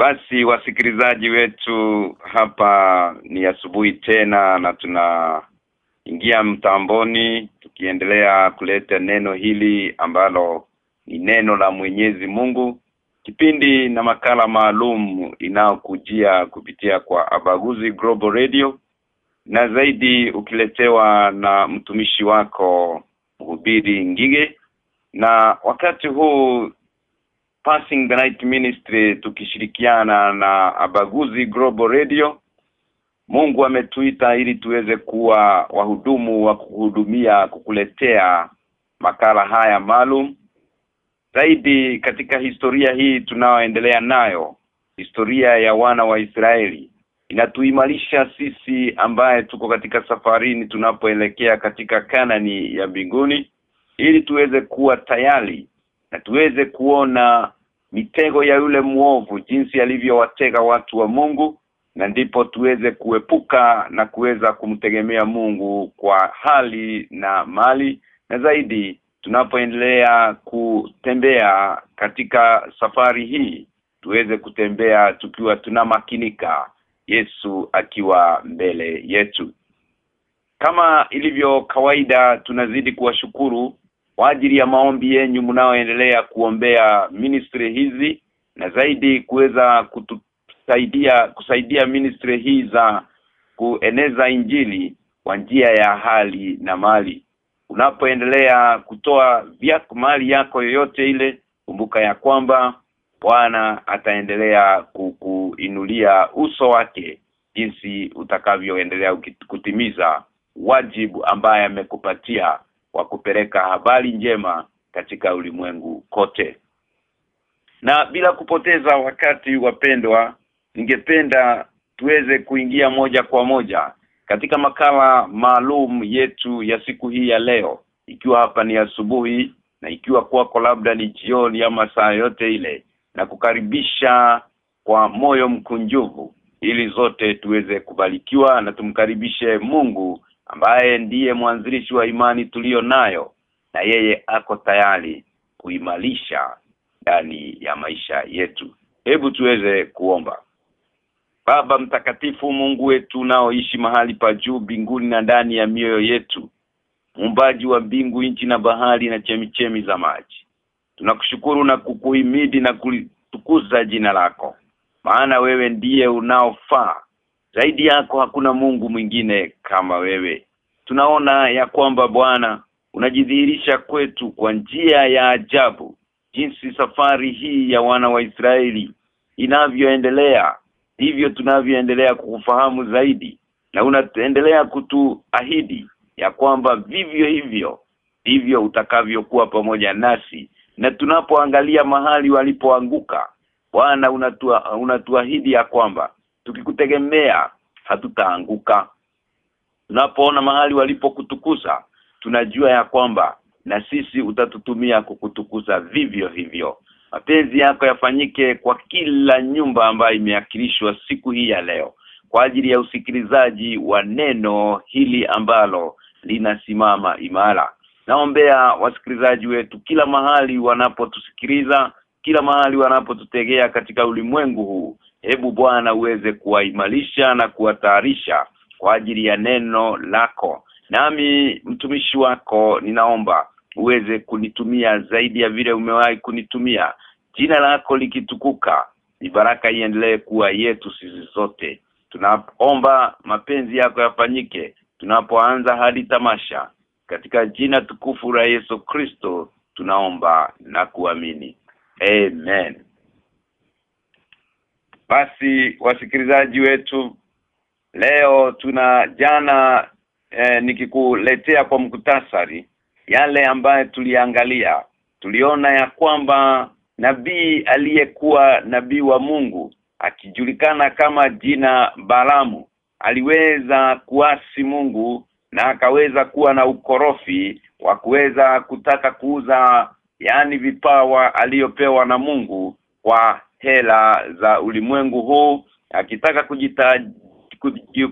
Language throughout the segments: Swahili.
Basi wasikilizaji wetu hapa ni asubuhi tena na tunaingia mtamboni tukiendelea kuleta neno hili ambalo ni neno la Mwenyezi Mungu. Kipindi na makala maalum inayokujia kupitia kwa Abaguzi Global Radio. Na zaidi ukiletewa na mtumishi wako mhubiri Ngige. Na wakati huu Passing the Night Ministry tukishirikiana na Abaguzi Global Radio. Mungu ametuita ili tuweze kuwa wahudumu wa kuhudumia kukuletea makala haya maalum. Zaidi katika historia hii tunaoendelea nayo historia ya wana wa Israeli inatuimarisha sisi ambaye tuko katika safarini tunapoelekea katika Kanani ya mbinguni ili tuweze kuwa tayari na tuweze kuona mitego ya yule muovu jinsi alivyowatega watu wa Mungu na ndipo tuweze kuepuka na kuweza kumtegemea Mungu kwa hali na mali. Na zaidi tunapoendelea kutembea katika safari hii tuweze kutembea tukiwa tunamakinika Yesu akiwa mbele yetu. Kama ilivyo kawaida tunazidi kuwashukuru kwa ajili ya maombi yenyu mnaoendelea kuombea ministry hizi na zaidi kuweza kutusaidia kusaidia ministry hii za kueneza injili kwa njia ya hali na mali. Unapoendelea kutoa vyako mali yako yoyote ile kumbuka ya kwamba Bwana ataendelea kukuinulia uso wake jinsi utakavyoendelea kutimiza wajibu ambaye amekupatia wa kupeleka habari njema katika ulimwengu kote. Na bila kupoteza wakati wapendwa, ningependa tuweze kuingia moja kwa moja katika makala maalum yetu ya siku hii ya leo ikiwa hapa ni asubuhi na ikiwa kwako labda ni jioni ama saa yote ile na kukaribisha kwa moyo mkunjuvu ili zote tuweze kubarikiwa na tumkaribishe Mungu ambaye ndiye mwanzilishi wa imani tuliyo nayo na yeye ako tayari kuimarisha ndani ya maisha yetu. Hebu tuweze kuomba. Baba mtakatifu Mungu wetu unaoishi mahali pa juu mbinguni na ndani ya mioyo yetu muumbaji wa mbingu nchi na bahari na chemichemi za maji tunakushukuru na kukuhimidi na kulitukuza jina lako maana wewe ndiye unaofaa zaidi yako hakuna Mungu mwingine kama wewe. Tunaona ya kwamba Bwana unajidhihirisha kwetu kwa njia ya ajabu jinsi safari hii ya wana wa Israeli inavyoendelea. Hivyo tunavyoendelea kukufahamu zaidi na unaendelea kutuahidi ya kwamba vivyo hivyo hivyo utakavyokuwa pamoja nasi. Na tunapoangalia mahali walipoanguka Bwana unatua, unatuahidi ya kwamba tukikutegemea hatutaanguka. Tunapoona mahali walipokutukuza tunajua ya kwamba na sisi utatutumia kukutukuza vivyo hivyo. Mapenzi yako yafanyike kwa kila nyumba ambayo imeakilishwa siku hii ya leo kwa ajili ya usikilizaji wa neno hili ambalo linasimama imara. Naombea wasikilizaji wetu kila mahali wanapotusikiliza kila mahali wanapotutegea katika ulimwengu huu hebu Bwana uweze kuwaimarisha na kuwatayarisha kwa ajili ya neno lako. Nami mtumishi wako ninaomba uweze kunitumia zaidi ya vile umewahi kunitumia. Jina lako likitukuka baraka iendelee kuwa yetu sisi zote tunaomba mapenzi yako yafanyike tunapoanza hadi tamasha. Katika jina tukufu la Yesu Kristo tunaomba na kuamini amen. Basi wasikilizaji wetu leo tuna jana eh, nikikuletea kwa mkutasari yale ambaye tuliangalia. Tuliona ya kwamba nabii aliyekuwa nabii wa Mungu akijulikana kama jina Balamu aliweza kuasi Mungu na akaweza kuwa na ukorofi wa kuweza kutaka kuuza yani vipawa aliyopewa na Mungu kwa hela za ulimwengu huu akitaka kujita,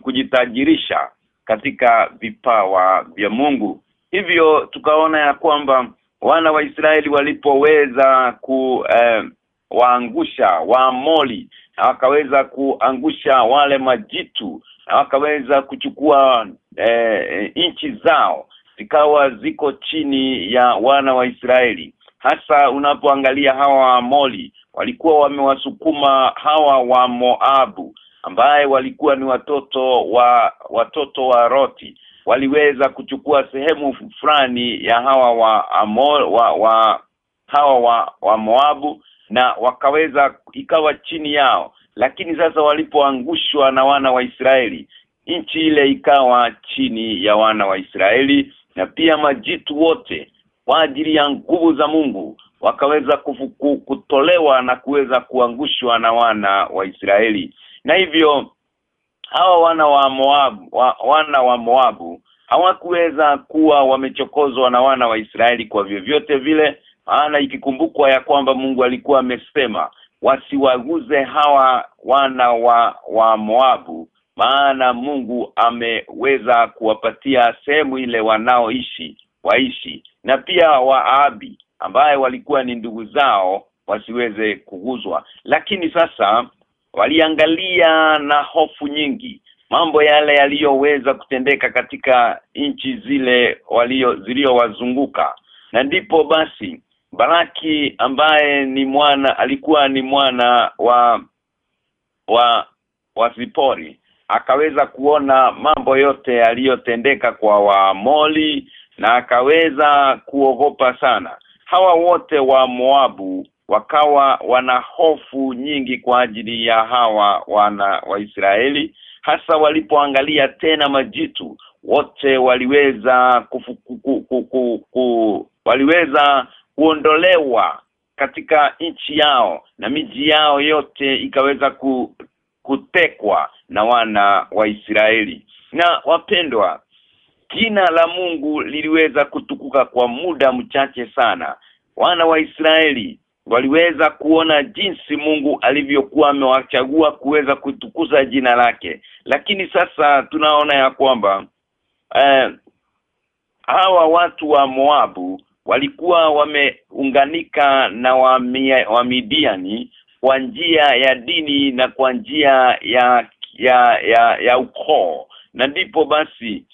kujitajirisha katika vipawa vya Mungu. Hivyo tukaona ya kwamba wana wa Israeli walipoweza ku eh, waangusha waamoli na wakaweza kuangusha wale majitu na wakaweza kuchukua eh, nchi zao zikawa ziko chini ya wana wa Israeli hasa unapoangalia hawa Amoli walikuwa wamewasukuma hawa wa Moabu ambaye walikuwa ni watoto wa watoto wa Roti. Waliweza kuchukua sehemu fulani ya hawa wa Amol wa, wa hawa wa, wa Moabu na wakaweza ikawa chini yao. Lakini sasa walipoangushwa na wana wa Israeli nchi ile ikawa chini ya wana wa Israeli na pia majitu wote kwa ajili ya nguvu za Mungu wakaweza kufuku, kutolewa na kuweza kuangushwa na wana wa Israeli. Na hivyo hawa wana wa Moabu wa, wana wa Moabu hawakuweza kuwa wamechokozwa na wana wa Israeli kwa vyovyote vile maana ikikumbukwa ya kwamba Mungu alikuwa amesema wasiwaguze hawa wana wa wa Moabu maana Mungu ameweza kuwapatia sehemu ile wanaoishi waishi na pia Waabi ambaye walikuwa ni ndugu zao wasiweze kuguzwa lakini sasa waliangalia na hofu nyingi mambo yale yaliyoweza kutendeka katika nchi zile walio na ndipo basi Baraki ambaye ni mwana alikuwa ni mwana wa wa wa Zipori akaweza kuona mambo yote yaliyotendeka kwa Waamoli na akaweza kuogopa sana. Hawa wote wa Moabu wakawa wana hofu nyingi kwa ajili ya hawa wana wa Israeli hasa walipoangalia tena majitu. Wote waliweza kufu, ku, ku, ku, ku, waliweza kuondolewa katika nchi yao na miji yao yote ikaweza ku, kutekwa na wana wa Israeli. Na wapendwa jina la Mungu liliweza kutukuka kwa muda mchache sana. Wana wa Israeli waliweza kuona jinsi Mungu alivyokuwa amewachagua kuweza kutukuza jina lake. Lakini sasa tunaona ya kwamba eh, hawa watu wa Moabu walikuwa wameunganika na wa, Midiani kwa njia ya dini na kwa njia ya ya ya, ya ukoo. Na ndipo basi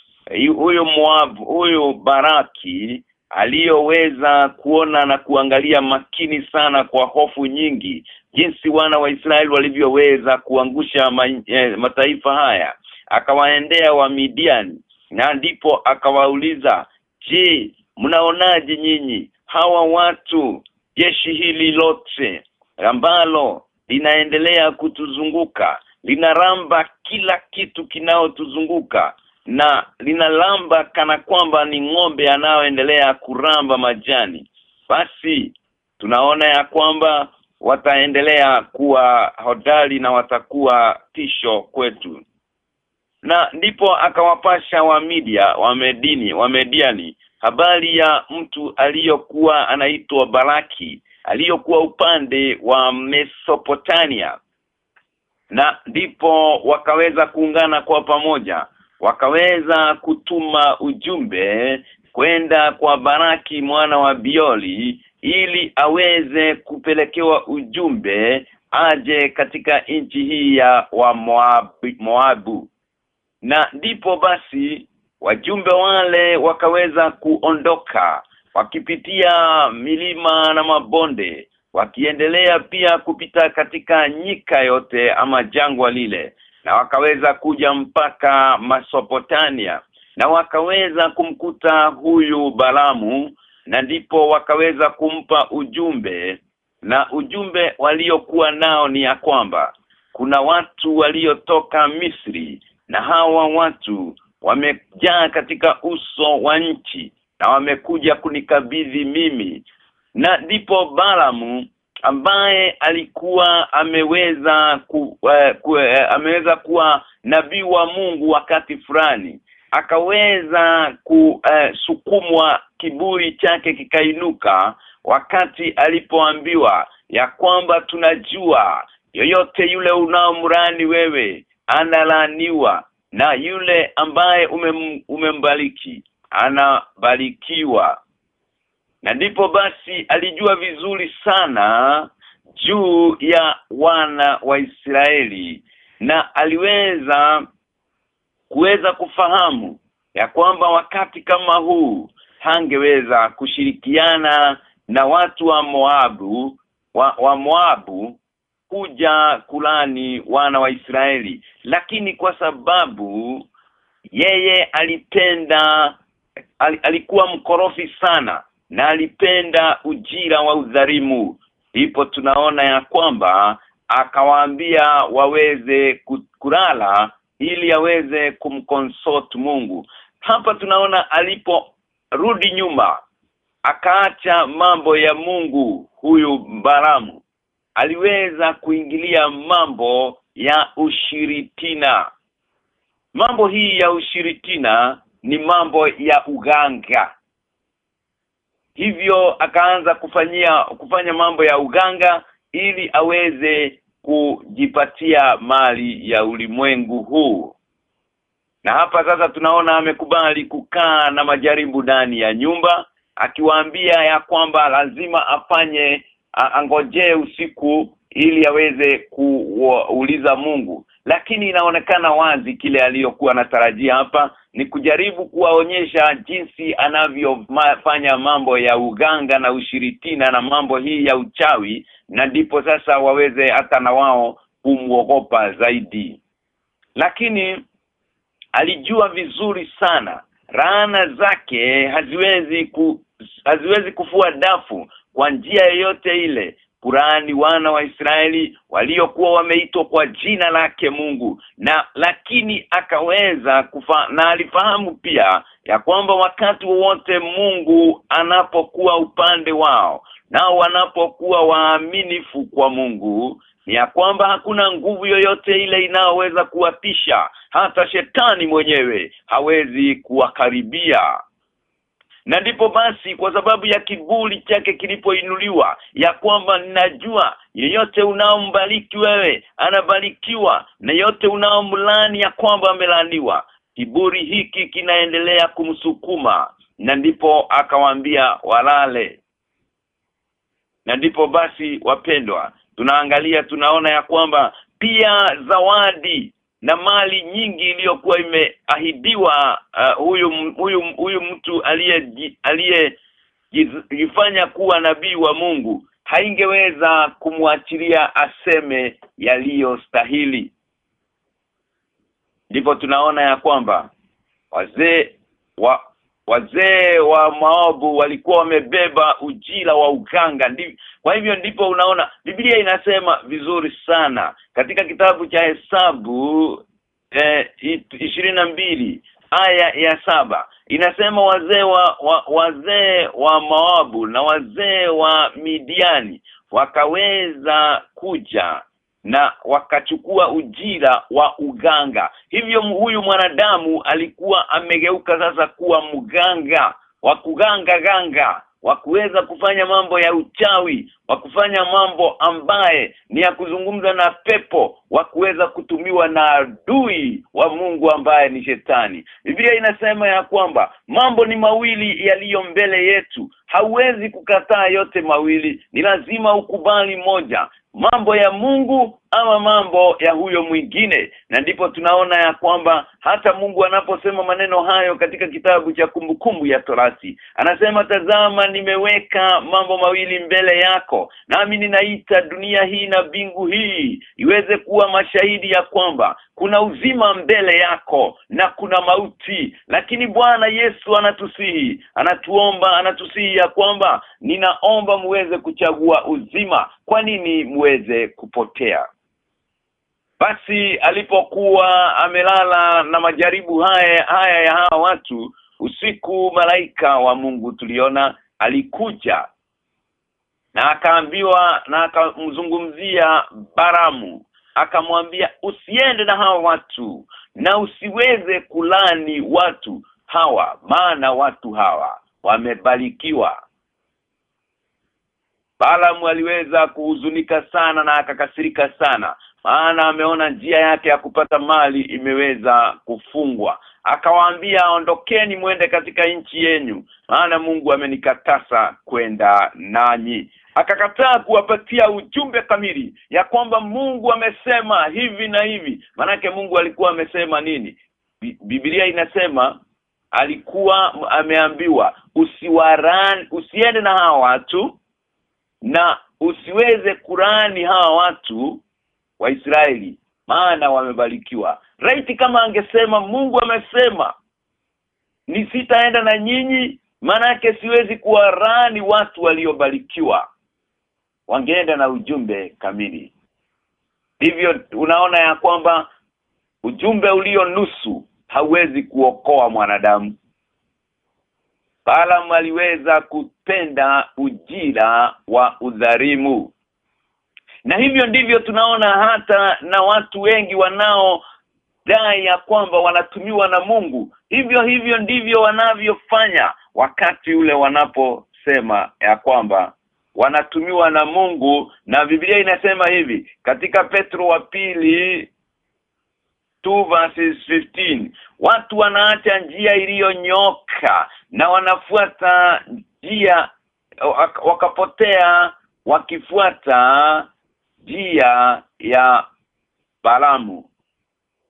huyo Moab huyo Baraki aliyoweza kuona na kuangalia makini sana kwa hofu nyingi jinsi wana wa Israeli walivyoweza kuangusha ma, eh, mataifa haya. Akawaendea wa Midian na ndipo akawauliza je mnaonaje nyinyi hawa watu jeshi hili lote ambalo linaendelea kutuzunguka linaramba kila kitu kinaotuzunguka na linalamba kana kwamba ni ng'ombe anaoendelea kuramba majani. Basi tunaona ya kwamba wataendelea kuwa hodari na watakuwa tisho kwetu. Na ndipo akawapasha wa media wa Medini wa Mediani habari ya mtu aliyokuwa anaitwa Baraki aliyokuwa upande wa Mesopotamia. Na ndipo wakaweza kuungana kwa pamoja wakaweza kutuma ujumbe kwenda kwa Baraki mwana wa Bioli ili aweze kupelekewa ujumbe aje katika nchi hii ya wa Moabu, Moabu. Na ndipo basi wajumbe wale wakaweza kuondoka wakipitia milima na mabonde wakiendelea pia kupita katika nyika yote ama jangwa lile na wakaweza kuja mpaka Masopotamia na wakaweza kumkuta huyu Balamu na ndipo wakaweza kumpa ujumbe na ujumbe waliokuwa nao ni ya kwamba kuna watu waliotoka Misri na hawa watu wamejaa katika uso wa nchi na wamekuja kunikabidhi mimi. Na ndipo Balamu ambaye alikuwa ameweza ku, uh, ku, uh, ameweza kuwa nabii wa Mungu wakati fulani akaweza kusukumwa uh, kiburi chake kikainuka wakati alipoambiwa ya kwamba tunajua yoyote yule unaomrani wewe analaniwa na yule ambaye umem, umembariki anabarikiwa na ndipo basi alijua vizuri sana juu ya wana wa Israeli na aliweza kuweza kufahamu ya kwamba wakati kama huu hangeweza kushirikiana na watu wa Moabu wa, wa Moabu kuja kulani wana wa Israeli. Lakini kwa sababu yeye alipenda al, alikuwa mkorofi sana na alipenda ujira wa udhalimu ndipo tunaona ya kwamba akawaambia waweze kulala ili aweze kumconsort Mungu. Hapa tunaona aliporudi nyuma akaacha mambo ya Mungu huyu Baramu aliweza kuingilia mambo ya ushiritina. Mambo hii ya ushiritina ni mambo ya uganga hivyo akaanza kufanyia kufanya mambo ya uganga ili aweze kujipatia mali ya ulimwengu huu. Na hapa sasa tunaona amekubali kukaa na majaribu ndani ya nyumba akiwaambia ya kwamba lazima afanye angojee usiku ili aweze kuuliza Mungu. Lakini inaonekana wazi kile aliyokuwa anatarajia hapa ni kujaribu kuwaonyesha jinsi anavyofanya mambo ya uganga na ushiritina na mambo hii ya uchawi na ndipo sasa waweze hata na wao kumuogopa zaidi. Lakini alijua vizuri sana raana zake haziwezi ku, haziwezi kufua dafu kwa njia yoyote ile Kurani wana wa Israeli waliokuwa wameitwa kwa jina lake Mungu. Na lakini akaweza kufa, na alifahamu pia ya kwamba wakati wote Mungu anapokuwa upande wao nao wanapokuwa waaminifu kwa Mungu ni ya kwamba hakuna nguvu yoyote ile inayoweza kuwapisha hata shetani mwenyewe hawezi kuwakaribia na ndipo basi kwa sababu ya kiburi chake kilipoinuliwa ya kwamba najua yeyote unaombariki wewe anabarikiwa na yote unaomlani ya kwamba amelaniwa kiburi hiki kinaendelea kumsukuma. Na ndipo akawaambia walale. Na ndipo basi wapendwa tunaangalia tunaona ya kwamba pia zawadi na mali nyingi iliyokuwa imeahidiwa uh, huyu huyu huyu mtu aliye aliyejifanya kuwa nabii wa Mungu haingeweza kumwachilia aseme yaliyostahili. Ndipo tunaona ya kwamba wazee wa wazee wa maabu walikuwa wamebeba ujira wa uganga. Kwa hivyo ndipo unaona Biblia inasema vizuri sana. Katika kitabu cha hesabu eh, mbili aya ya saba inasema wazee wa, wa wazee wa Moabu na wazee wa Midiani wakaweza kuja na wakachukua ujira wa uganga. Hivyo huyu mwanadamu alikuwa amegeuka sasa kuwa mganga wa kuganga ganga wa kuweza kufanya mambo ya uchawi wa kufanya mambo ambaye ni ya kuzungumza na pepo wa kuweza kutumiwa na adui wa Mungu ambaye ni shetani. Biblia inasema ya kwamba mambo ni mawili yaliyo mbele yetu. Hauwezi kukataa yote mawili ni lazima ukubali moja mambo ya Mungu ama mambo ya huyo mwingine. Na ndipo tunaona ya kwamba hata Mungu anaposema maneno hayo katika kitabu cha kumbukumbu ya Torati anasema tazama nimeweka mambo mawili mbele yako nami ninaita dunia hii na bingu hii iweze kuwa mashahidi ya kwamba kuna uzima mbele yako na kuna mauti. Lakini Bwana Yesu anatusihi anatuomba anatusihi ya kwamba ninaomba muweze kuchagua uzima. Kwa nini muweze kupotea? Basi alipokuwa amelala na majaribu haya haya ya hawa watu usiku malaika wa Mungu tuliona alikuja na akaambiwa na akamzungumzia Baramu akamwambia usiende na hawa watu na usiweze kulani watu hawa maana watu hawa wamebarikiwa. Balaam aliweza kuhuzunika sana na akakasirika sana maana ameona njia yake ya kupata mali imeweza kufungwa akawaambia ondokeni mwende katika nchi yenu maana Mungu amenikatasa kwenda nanyi. Akakataa kuwapatia ujumbe kamili ya kwamba Mungu amesema hivi na hivi. Manake Mungu alikuwa amesema nini? Biblia inasema alikuwa ameambiwa usiwaran usiende na hawa watu na usiweze kurani hawa watu wa Israeli maana wamebarikiwa right kama angesema Mungu amesema ni sitaenda na nyinyi manake siwezi kuwarani watu waliobarikiwa. Wangeenda na ujumbe kamili. Hivyo unaona ya kwamba ujumbe ulio nusu hauwezi kuokoa mwanadamu. Balaam aliweza kupenda ujira wa udharimu na hivyo ndivyo tunaona hata na watu wengi wanao dai ya kwamba wanatumiwa na Mungu. Hivyo hivyo ndivyo wanavyofanya wakati ule wanaposema ya kwamba wanatumiwa na Mungu. Na Biblia inasema hivi katika Petro wa pili 2 verses 15 watu wanaacha njia iliyonyoka na wanafuata njia wakapotea wakifuata njia ya Balamu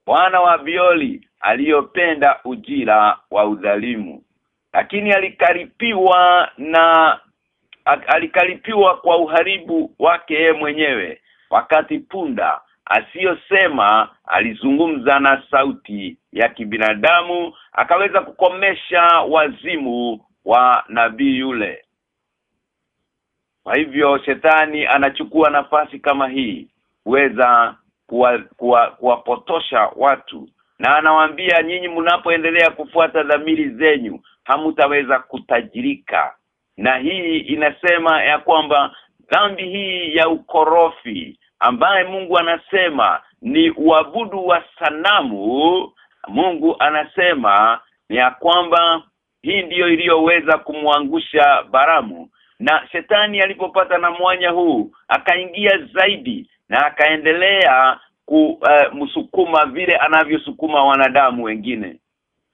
bwana wa violi aliyopenda ujira wa udhalimu lakini alikaripiwa na alikaripiwa kwa uharibu wake yeye mwenyewe. Wakati punda asiyosema alizungumza na sauti ya kibinadamu akaweza kukomesha wazimu wa nabii yule. Kwa hivyo shetani anachukua nafasi kama hii kuweza kuwapotosha kuwa, kuwa watu. Na anawaambia nyinyi mnapoendelea kufuata dhamiri zenyu hamutaweza kutajirika. Na hii inasema ya kwamba dhambi hii ya ukorofi ambaye Mungu anasema ni uabudu wa sanamu Mungu anasema ni ya kwamba hii ndiyo iliyoweza kumwangusha Baramu na shetani alipopata na mwanya huu akaingia zaidi na akaendelea kumsukuma uh, vile anavyosukuma wanadamu wengine.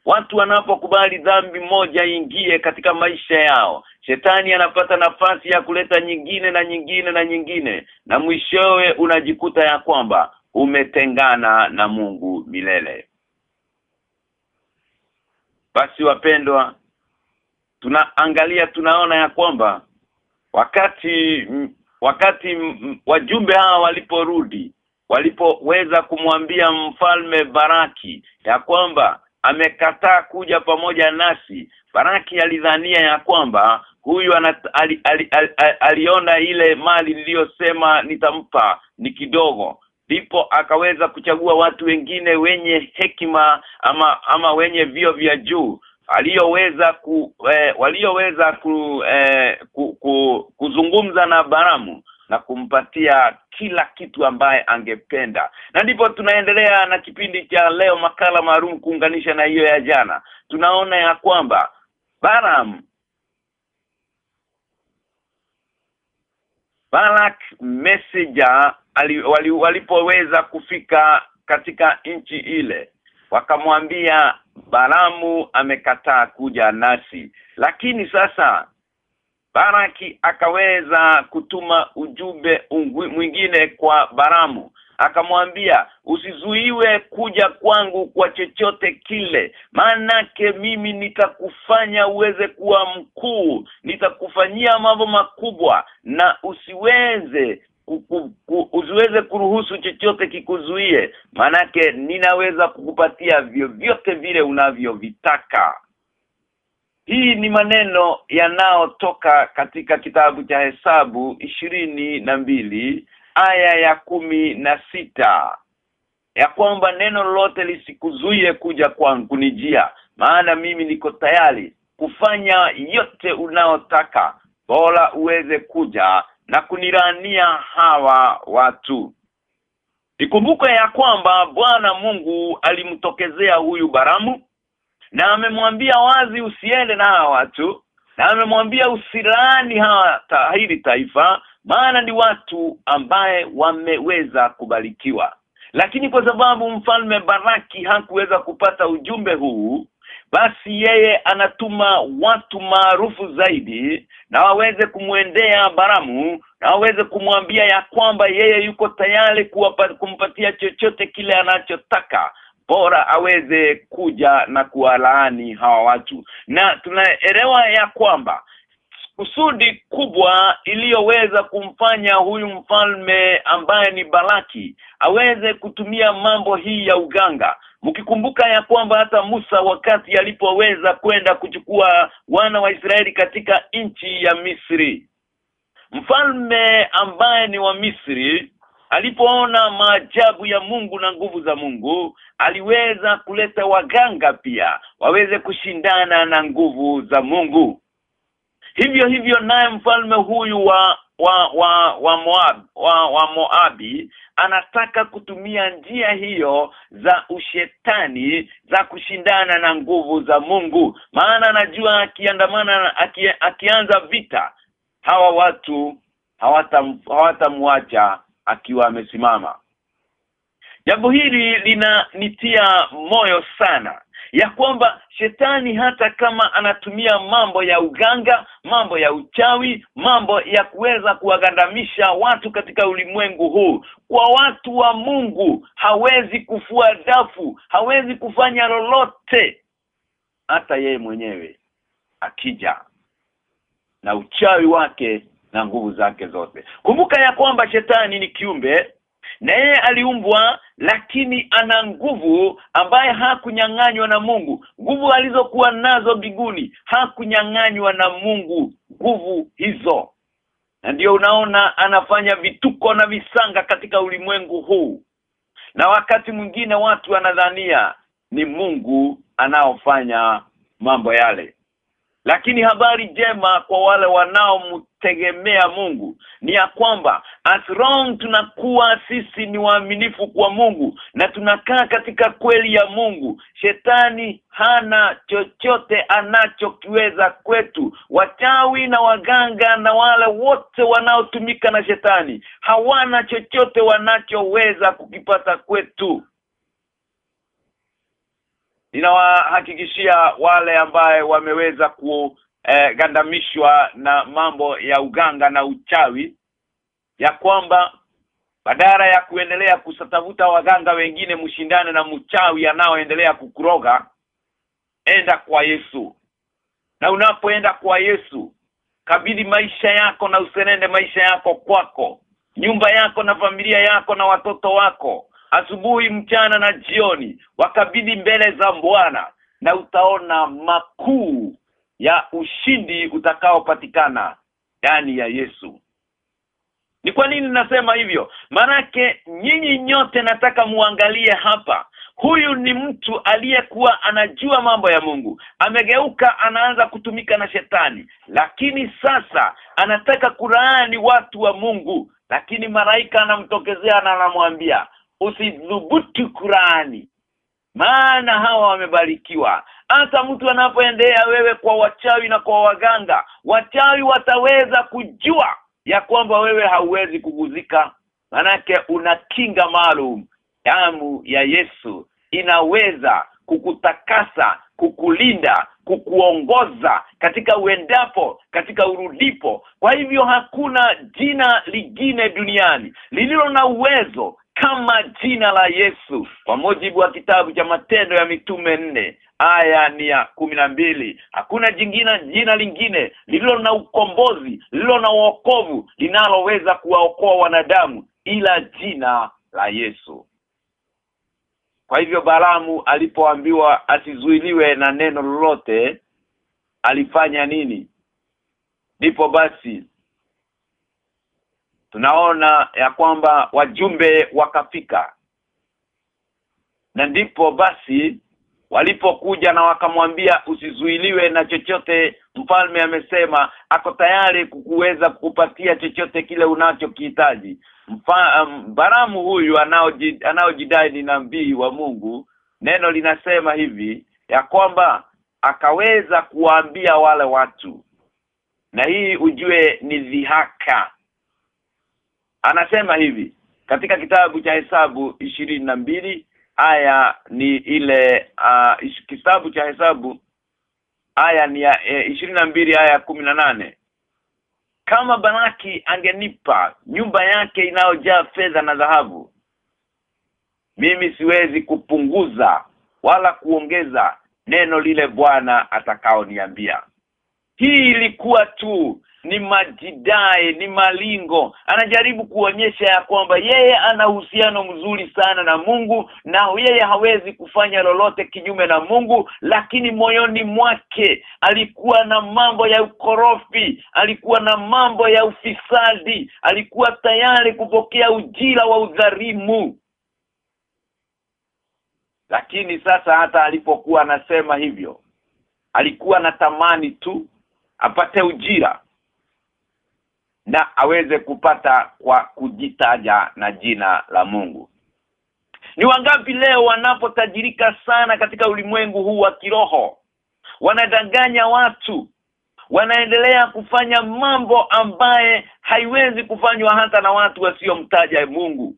Watu wanapokubali dhambi moja ingie katika maisha yao shetani anapata nafasi ya kuleta nyingine na nyingine na nyingine na mwishowe unajikuta ya kwamba umetengana na Mungu milele. Basi wapendwa tunaangalia tunaona ya kwamba wakati wakati wajumbe hawa waliporudi walipoweza kumwambia mfalme Baraki ya kwamba amekataa kuja pamoja nasi Baraki alidhania ya kwamba huyu ali, ali, ali, ali, aliona ile mali niliyosema nitampa ni kidogo. Ndipo akaweza kuchagua watu wengine wenye hekima ama ama wenye vio vya juu aliyoweza ku eh, walioweza ku, eh, ku, ku kuzungumza na Baramu na kumpatia kila kitu ambaye angependa. Na ndipo tunaendelea na kipindi cha leo makala maalum kuunganisha na hiyo ya jana. Tunaona ya kwamba Baram Balak messenger ali, wali, walipoweza kufika katika nchi ile wakamwambia Balamu amekataa kuja nasi. Lakini sasa Baraki akaweza kutuma ujumbe mwingine kwa Baramu akamwambia usizuiwe kuja kwangu kwa chochote kile. Maanake mimi nitakufanya uweze kuwa mkuu. Nitakufanyia mambo makubwa na usiweze usiweze kuruhusu chochote kikuzuie. Manake ninaweza kukupatia vyovyote vile unavyovitaka. Hii ni maneno yanayotoka katika kitabu cha hesabu ishirini na mbili aya ya kumi na sita. Ya kwamba neno lolote lisikuzuie kuja kwangu njia. Maana mimi niko tayari kufanya yote unaotaka. Bora uweze kuja na kunirania hawa watu. Ikumbuke ya kwamba Bwana Mungu alimtokezea huyu Baramu na amemwambia wazi usiende na hawa watu na amemwambia usirani hawa ta, hili taifa maana ni watu ambaye wameweza kubalikiwa lakini kwa sababu mfalme Baraki hakuweza kupata ujumbe huu basi yeye anatuma watu maarufu zaidi na waweze kumwendea Baramu na waweze kumwambia ya kwamba yeye yuko tayari kumpatia chochote kile anachotaka. Bora aweze kuja na kuwalaani hawa watu. Na tunaelewa ya kwamba kusudi kubwa iliyoweza kumfanya huyu mfalme ambaye ni Balaki aweze kutumia mambo hii ya uganga mkikumbuka ya kwamba hata Musa wakati alipoweza kwenda kuchukua wana wa Israeli katika nchi ya Misri mfalme ambaye ni wa Misri alipoona maajabu ya Mungu na nguvu za Mungu aliweza kuleta waganga pia waweze kushindana na nguvu za Mungu. Hivyo hivyo naye mfalme huyu wa wa wa wa Moab wa, wa Moabi anataka kutumia njia hiyo za ushetani za kushindana na nguvu za Mungu. Maana anajua akiandamana aki, akianza vita hawa watu hawatamwacha hawata akiwa amesimama. Jambo hili linanitia moyo sana ya kwamba shetani hata kama anatumia mambo ya uganga, mambo ya uchawi, mambo ya kuweza kuwagandamisha watu katika ulimwengu huu, kwa watu wa Mungu hawezi kufua dafu, hawezi kufanya lolote. Hata yeye mwenyewe akija na uchawi wake na nguvu zake zote. Kumbuka ya kwamba shetani ni kiumbe na yeye aliumbwa lakini ana nguvu ambaye hakunyang'anywa na Mungu. Nguvu alizokuwa nazo biguni hakunyang'anywa na Mungu. Nguvu hizo. Na ndio unaona anafanya vituko na visanga katika ulimwengu huu. Na wakati mwingine watu wanadhania ni Mungu anaofanya mambo yale lakini habari njema kwa wale wanaomtegemea Mungu ni ya kwamba as long tunakuwa sisi ni waaminifu kwa Mungu na tunakaa katika kweli ya Mungu shetani hana chochote anachokiweza kwetu. Wachawi na waganga na wale wote wanaotumika na shetani hawana chochote wanachoweza kukipata kwetu ninawahakikishia wale ambaye wameweza kugandamishwa eh, na mambo ya uganga na uchawi ya kwamba badala ya kuendelea kusatavuta waganga wengine mshindane na mchawi anaoendelea kukuroga enda kwa Yesu. Na unapoenda kwa Yesu kabidi maisha yako na usenende maisha yako kwako. Nyumba yako na familia yako na watoto wako asubuhi mchana na jioni wakabidhi mbele za Bwana na utaona makuu ya ushindi utakaopatikana ndani ya Yesu. Ni kwa nini nasema hivyo? Manake nyinyi nyote nataka muangalie hapa. Huyu ni mtu aliyekuwa anajua mambo ya Mungu. Amegeuka anaanza kutumika na shetani. Lakini sasa anataka kulaani watu wa Mungu. Lakini malaika anamtokezea na anamwambia usidhubutu Qurani. Maana hawa wamebarikiwa. Hata mtu anapoendea wewe kwa wachawi na kwa waganga wachawi wataweza kujua ya kwamba wewe hauwezi kuguzika. Manake una kinga maalum. Damu ya Yesu inaweza kukutakasa kukulinda kukuongoza katika uendapo katika urudipo. Kwa hivyo hakuna jina lingine duniani lililo na uwezo kama jina la Yesu. Kwa mujibu wa kitabu cha matendo ya mitume nne aya ni ya mbili hakuna jingine jina lingine lililo na ukombozi lililo na uokovu linaloweza kuwaokoa wanadamu ila jina la Yesu. Kwa hivyo Balamu alipoambiwa asizuiliwe na neno lolote alifanya nini? Ndipo basi tunaona ya kwamba wajumbe wakafika. Na ndipo basi walipokuja na wakamwambia usizuiliwe na chochote mfalme amesema. Ako tayari kukuweza kukupatia chochote kile unachokihitaji. Um, Baramu huyu anaojidai ni nabii wa Mungu neno linasema hivi ya kwamba akaweza kuwaambia wale watu. Na hii ujue ni dhihaka anasema hivi katika kitabu cha hesabu ishirini na mbili aya ni ile uh, kitabu cha hesabu aya ni ya na mbili aya kumi na nane. Kama Baraki angenipa nyumba yake inayojaa fedha na dhahabu mimi siwezi kupunguza wala kuongeza neno lile Bwana atakaoniambia. Hii ilikuwa tu ni majidai ni malingo. Anajaribu kuonyesha ya kwamba yeye ana uhusiano mzuri sana na Mungu na yeye hawezi kufanya lolote kinyume na Mungu lakini moyoni mwake alikuwa na mambo ya ukorofi alikuwa na mambo ya ufisadi alikuwa tayari kupokea ujira wa udharimu lakini sasa hata alipokuwa anasema hivyo alikuwa na tamani tu apate ujira na aweze kupata kwa kujitaja na jina la Mungu. Ni wangapi leo wanapotajirika sana katika ulimwengu huu wa kiroho? Wanadanganya watu. Wanaendelea kufanya mambo ambaye haiwezi kufanywa hata na watu wasiomtaja Mungu.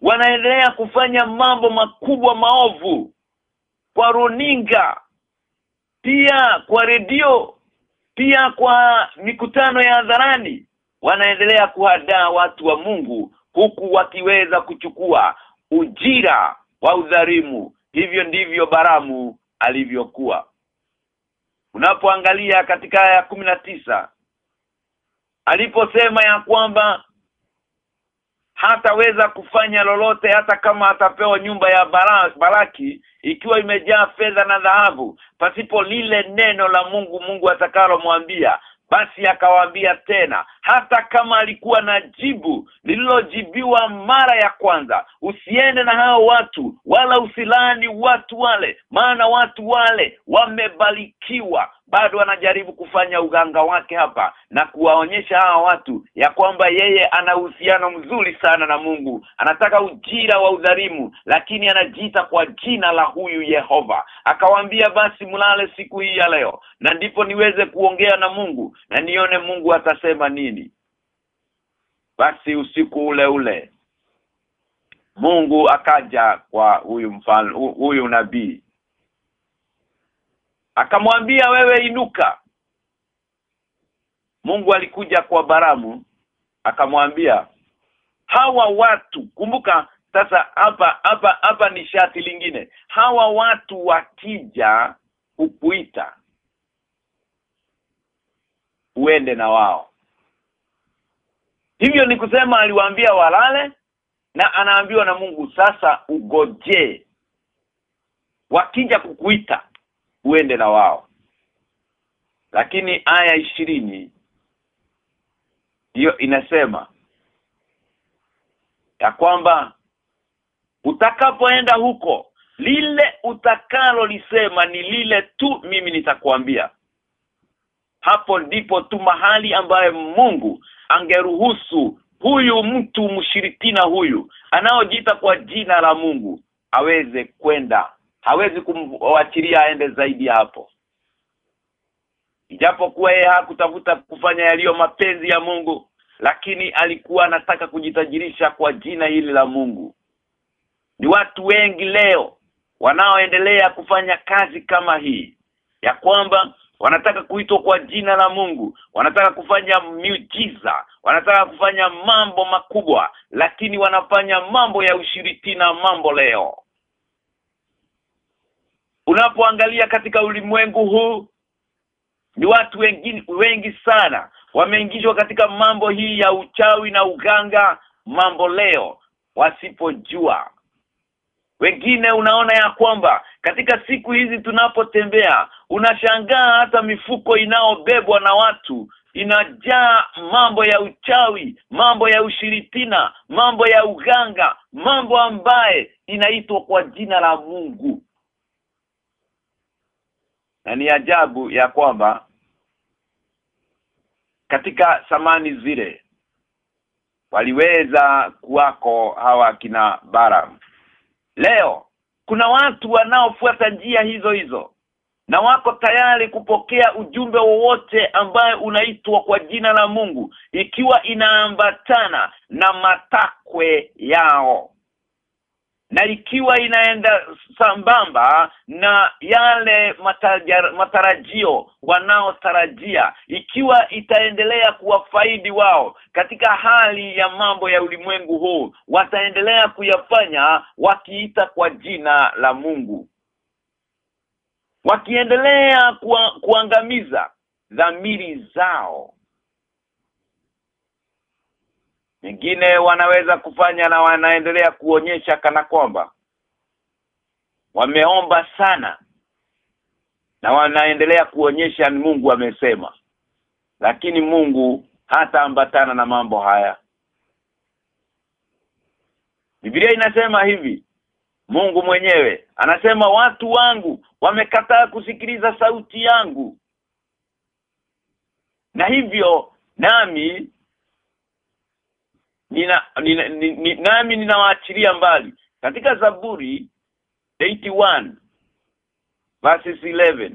Wanaendelea kufanya mambo makubwa maovu kwa runinga pia kwa redio pia kwa mikutano ya hadharani wanaendelea kuhadaa watu wa Mungu huku wakiweza kuchukua ujira wa udhalimu. Hivyo ndivyo Baramu alivyokuwa. Unapoangalia katika aya ya tisa aliposema ya kwamba hataweza kufanya lolote hata kama atapewa nyumba ya Baraki ikiwa imejaa fedha na dhahabu pasipo lile neno la Mungu Mungu atakalomwambia basi akawaambia tena hata kama alikuwa na jibu lililojibiwa mara ya kwanza usiende na hao watu wala usilani watu wale maana watu wale wamebarikiwa bado anajaribu kufanya uganga wake hapa na kuwaonyesha hawa watu ya kwamba yeye ana uhusiano mzuri sana na Mungu. Anataka ujira wa udhalimu lakini anajiita kwa jina la huyu Yehova. Akawaambia basi mlale siku hii ya leo na ndipo niweze kuongea na Mungu na nione Mungu atasema nini. Basi usiku ule ule Mungu akaja kwa huyu mfalme huyu nabii akamwambia wewe inuka. Mungu alikuja kwa Baramu akamwambia hawa watu kumbuka sasa hapa hapa hapa ni shati lingine. Hawa watu wakija kukuita uende na wao. Hivyo ni kusema aliwaambia walale na anaambiwa na Mungu sasa ugoje wakija kukuita uende na wao. Lakini aya ishirini hiyo inasema ya kwamba utakapoenda huko lile utakalo lisema ni lile tu mimi nitakwambia hapo ndipo tu mahali ambaye Mungu angeruhusu huyu mtu mshirikina huyu anaojiita kwa jina la Mungu aweze kwenda hawezi kumwachilia aende zaidi hapo. Ijapokuwa yeye hakutafuta kufanya yaliyo mapenzi ya Mungu lakini alikuwa anataka kujitajirisha kwa jina hili la Mungu. Ni watu wengi leo wanaoendelea kufanya kazi kama hii ya kwamba wanataka kuitwa kwa jina la Mungu wanataka kufanya miujiza wanataka kufanya mambo makubwa lakini wanafanya mambo ya ushirikina mambo leo unapoangalia katika ulimwengu huu ni watu wengi wengi sana wameingizwa katika mambo hii ya uchawi na uganga mambo leo wasipojua. Wengine unaona ya kwamba katika siku hizi tunapotembea unashangaa hata mifuko inaobebwa na watu inajaa mambo ya uchawi mambo ya ushiritina, mambo ya uganga mambo ambaye inaitwa kwa jina la Mungu na ni ajabu ya kwamba katika samani zile waliweza kuwako hawa kina Baram leo kuna watu wanaofuata njia hizo hizo na wako tayari kupokea ujumbe wowote ambaye unaitwa kwa jina la Mungu ikiwa inaambatana na matakwe yao na ikiwa inaenda sambamba na yale matajar, matarajio wanaotarajia ikiwa itaendelea kuwafaidi wao katika hali ya mambo ya ulimwengu huu wataendelea kuyafanya wakiita kwa jina la Mungu. Wakiendelea kuangamiza dhamiri zao wengine wanaweza kufanya na wanaendelea kuonyesha kana kwamba wameomba sana na wanaendelea kuonyesha ni Mungu amesema. Lakini Mungu hata ambatana na mambo haya. Biblia inasema hivi Mungu mwenyewe anasema watu wangu wamekataa kusikiliza sauti yangu. Na hivyo nami nina, nina, nina nami ninawaachilia mbali. Katika Zaburi 81 verses 11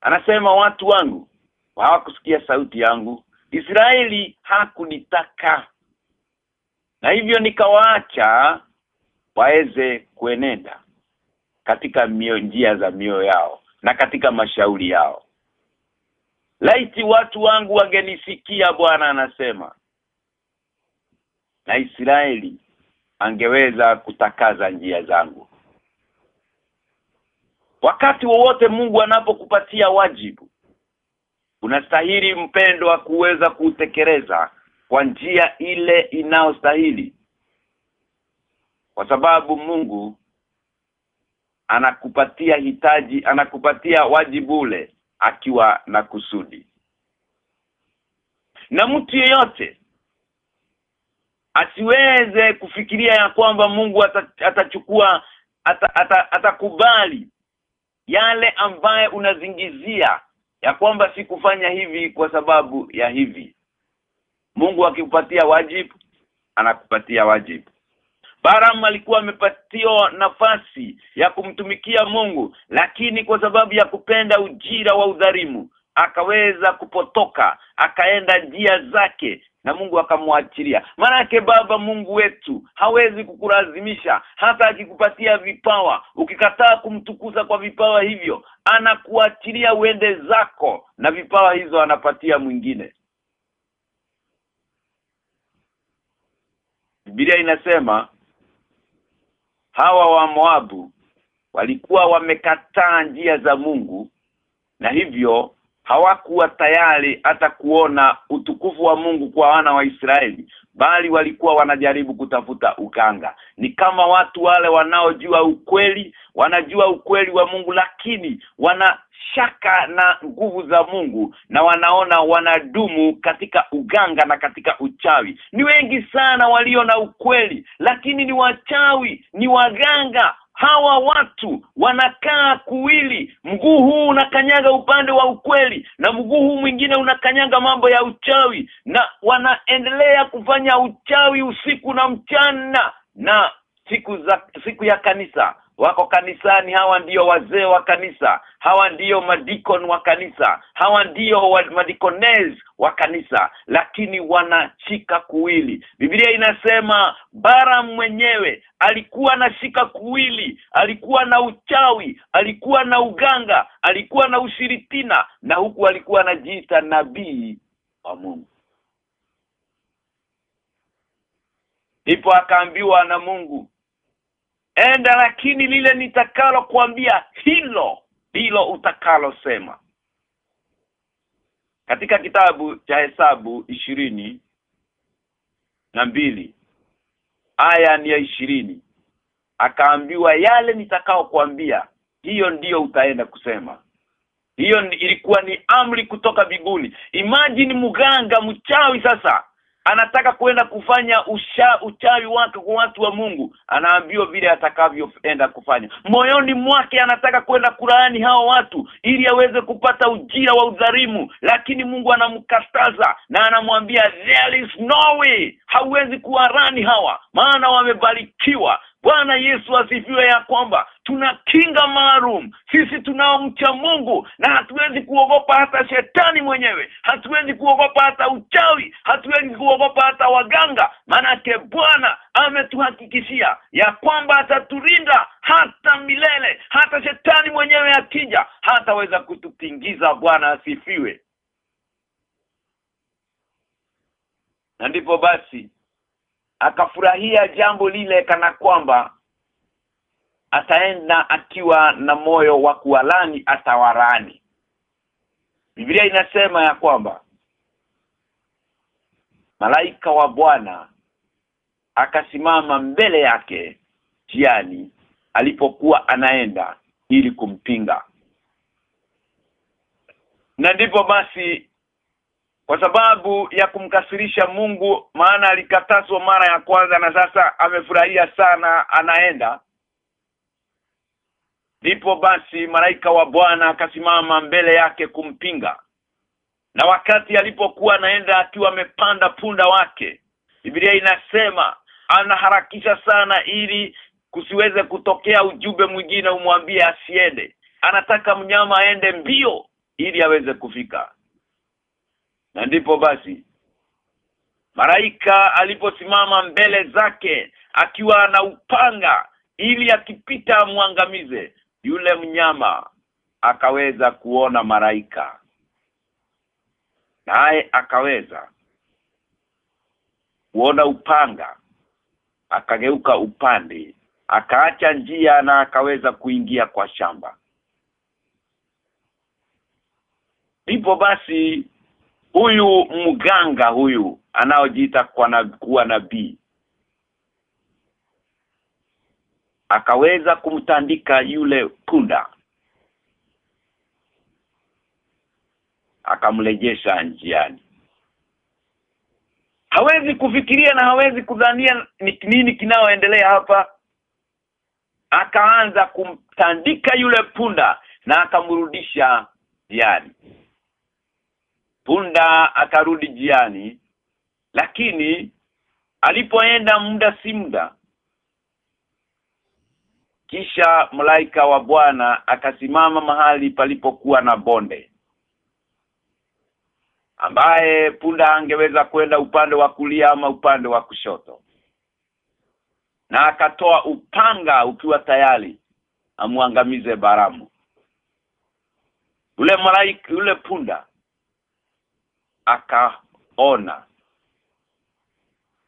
anasema watu wangu hawakusikia sauti yangu. Israeli hakunitaka. Na hivyo nikawaacha waweze kuenenda katika mio njia za mioyo yao na katika mashauri yao. Laiti watu wangu wangenisikia Bwana anasema na Israeli angeweza kutakaza njia zangu. Wakati wowote Mungu anapokupatia wajibu unastahili mpendwa kuweza kutekeleza kwa njia ile inayostahili kwa sababu Mungu anakupatia hitaji anakupatia wajibu ule akiwa na kusudi. Na mtu yeyote asiweze kufikiria ya kwamba Mungu atachukua atakubali ata, ata yale ambaye unazingizia ya kwamba si kufanya hivi kwa sababu ya hivi. Mungu akikupatia wajibu anakupatia wajibu. Baram alikuwa amepatiwa nafasi ya kumtumikia Mungu lakini kwa sababu ya kupenda ujira wa udhalimu akaweza kupotoka akaenda njia zake na Mungu akamwachilia. Maana baba Mungu wetu hawezi kukulazimisha. Hata akikupatia vipawa ukikataa kumtukuza kwa vipawa hivyo anakuachilia uende zako na vipawa hizo anapatia mwingine. Biblia inasema hawa wa Moabu walikuwa wamekataa njia za Mungu na hivyo hawakuwa tayari hata kuona utukufu wa Mungu kwa wana wa Israeli bali walikuwa wanajaribu kutafuta uganga ni kama watu wale wanaojua ukweli wanajua ukweli wa Mungu lakini wana shaka na nguvu za Mungu na wanaona wanadumu katika uganga na katika uchawi. Ni wengi sana walio na ukweli lakini ni wachawi ni waganga hawa watu wanakaa kuwili. Mguu huu unakanyaga upande wa ukweli na mguu huu mwingine unakanyaga mambo ya uchawi. Na wanaendelea kufanya uchawi usiku na mchana na siku za siku ya kanisa wako kanisani hawa ndiyo wazee wa kanisa. Hawa ndiyo madikon wa kanisa. Hawa ndiyo wa, madikones wa kanisa. Lakini wanashika kuwili. Biblia inasema Baram mwenyewe alikuwa na shika kuwili. Alikuwa na uchawi alikuwa na uganga alikuwa na ushiritina na huku alikuwa anajiita nabii wa Mungu. Ndipo akaambiwa na Mungu enda lakini lile nitakalo kuambia hilo ndilo utakalo sema katika kitabu cha hesabu ishirini na mbili aya ni ya ishirini akaambiwa yale nitakao kuambia hiyo ndiyo utaenda kusema. Hiyo ilikuwa ni amri kutoka biguni imagine mganga mchawi sasa anataka kwenda kufanya usha, uchawi wake kwa watu wa Mungu. Anaambiwa vile atakavyoenda kufanya. Moyoni mwake anataka kwenda kulaani hao watu ili aweze kupata ujira wa udhalimu. Lakini Mungu anamkataza na anamwambia there is no way. Hauwezi kuwarani hawa maana wamebarikiwa Bwana Yesu asifiwe ya kwamba tuna kinga maalum. Sisi tunaomcha Mungu na hatuwezi kuogopa hata shetani mwenyewe. Hatuwezi kuogopa hata uchawi. Hatuwezi kuogopa hata waganga. Manake Bwana ametuhakikishia ya kwamba atatulinda hata milele. Hata shetani mwenyewe akija hataweza kutupingiza Bwana asifiwe. Na ndipo basi akafurahia jambo lile kana kwamba ataenda akiwa na moyo wa kualani atawarani. Biblia inasema ya kwamba malaika wa Bwana akasimama mbele yake jiani alipokuwa anaenda ili kumpinga. Na ndipo basi kwa sababu ya kumkasirisha Mungu maana alikatazwa mara ya kwanza na sasa amefurahia sana anaenda. Ndipo basi malaika wa Bwana akasimama mbele yake kumpinga. Na wakati alipokuwa anaenda akiwa amepanda punda wake Biblia inasema anaharakisha sana ili kusiweze kutokea ujumbe mwingine umwambie asiende. Anataka mnyama aende mbio ili aweze kufika na ndipo basi Malaika aliposimama mbele zake akiwa na upanga ili akipita mwangamize yule mnyama akaweza kuona malaika. Naye akaweza kuona upanga akageuka upande akaacha njia na akaweza kuingia kwa shamba. Ndipo basi huyu mganga huyu anaojiita kwa na, kuwa nabii akaweza kumtandika yule punda akamrejesha njiani. Hawezi kufikiria na hawezi kudhania ni nini kinaoendelea hapa. Akaanza kumtandika yule punda na akamrudisha jiani punda akarudi jiani lakini alipoenda muda si muda. Kisha malaika wa Bwana akasimama mahali palipokuwa na bonde. Ambaye punda angeweza kwenda upande wa kulia ama upande wa kushoto. Na akatoa upanga ukiwa tayari amwangamize Baramu yule malaika yule punda akaona.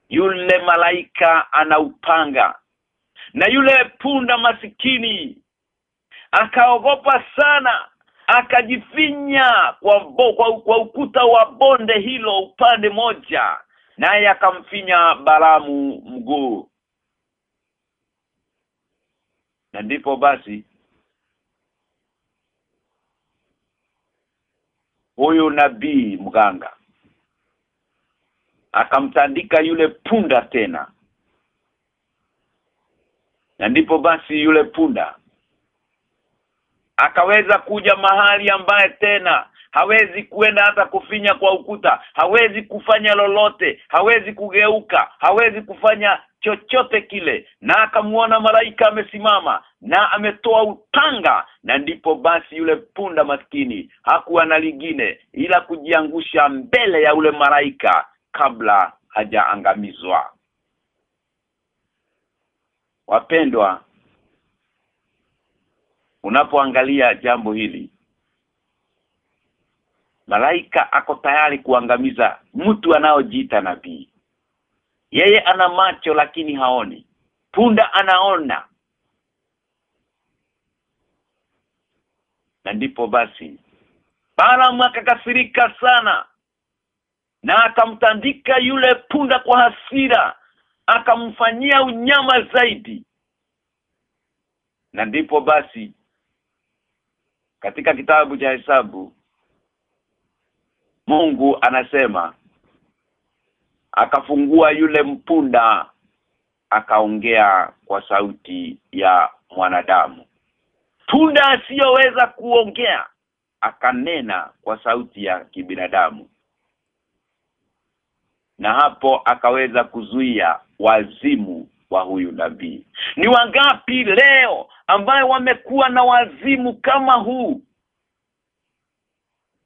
Yule malaika ana upanga na yule punda masikini akaogopa sana akajifinya kwa, kwa kwa ukuta wa bonde hilo upande moja naye akamfinya Balamu mguu. Na ndipo basi huyu nabii mganga. Akamtandika yule punda tena. Na ndipo basi yule punda akaweza kuja mahali ambaye tena hawezi kuenda hata kufinya kwa ukuta hawezi kufanya lolote hawezi kugeuka hawezi kufanya chochote kile. Na akamwona malaika amesimama na ametoa utanga na ndipo basi yule punda maskini hakuwa na lingine ila kujiangusha mbele ya ule malaika kabla hajaangamizwa. Wapendwa unapoangalia jambo hili malaika ako tayari kuangamiza mtu anaojiita nabii yeye ana macho lakini haoni. Punda anaona. Na ndipo basi Balaam akakasirika sana na akamtandika yule punda kwa hasira akamfanyia unyama zaidi. Na ndipo basi katika kitabu cha hesabu Mungu anasema akafungua yule mpunda akaongea kwa sauti ya mwanadamu. Punda asiyoweza kuongea akanena kwa sauti ya kibinadamu. Na hapo akaweza kuzuia wazimu wa huyu nabii. Ni wangapi leo ambaye wamekuwa na wazimu kama huu?